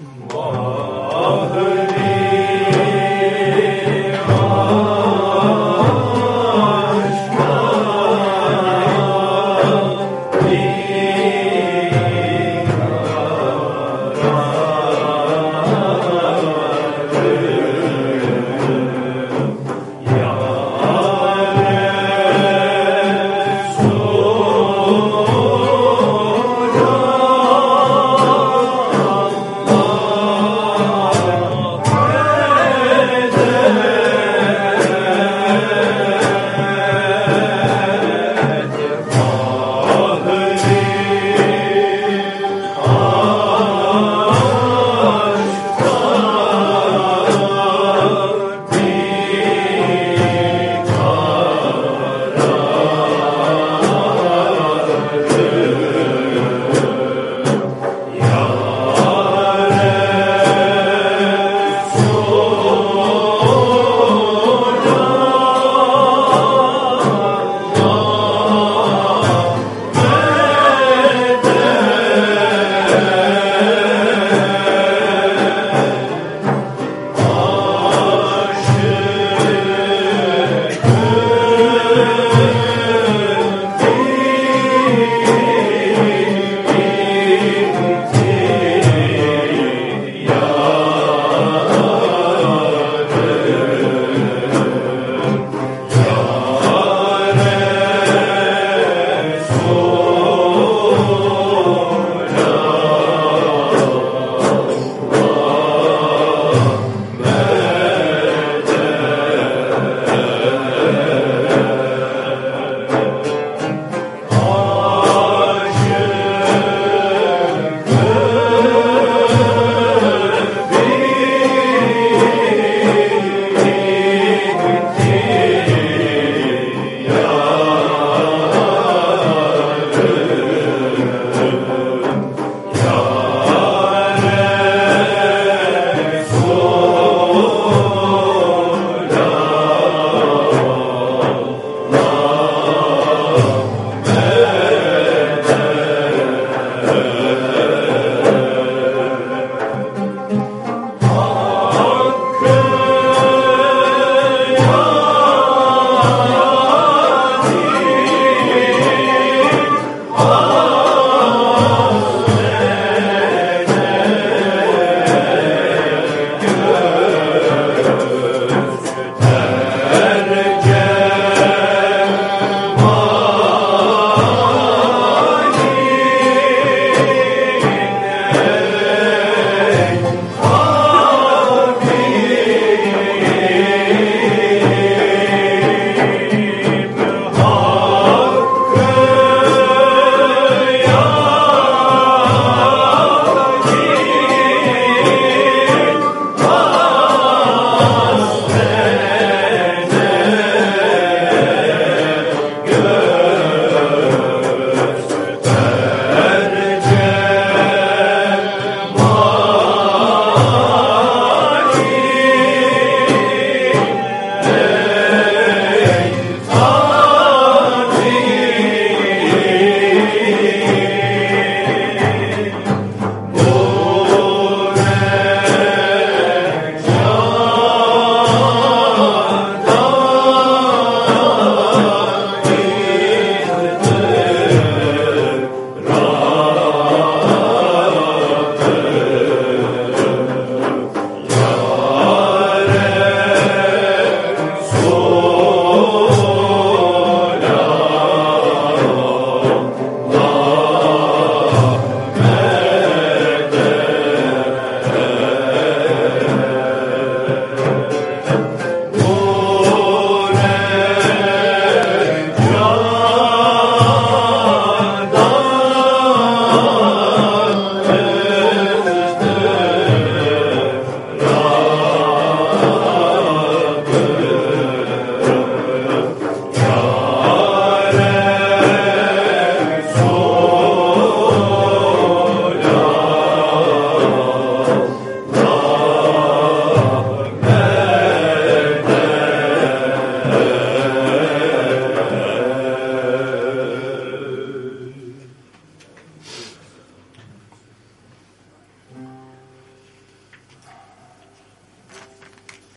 Whoa.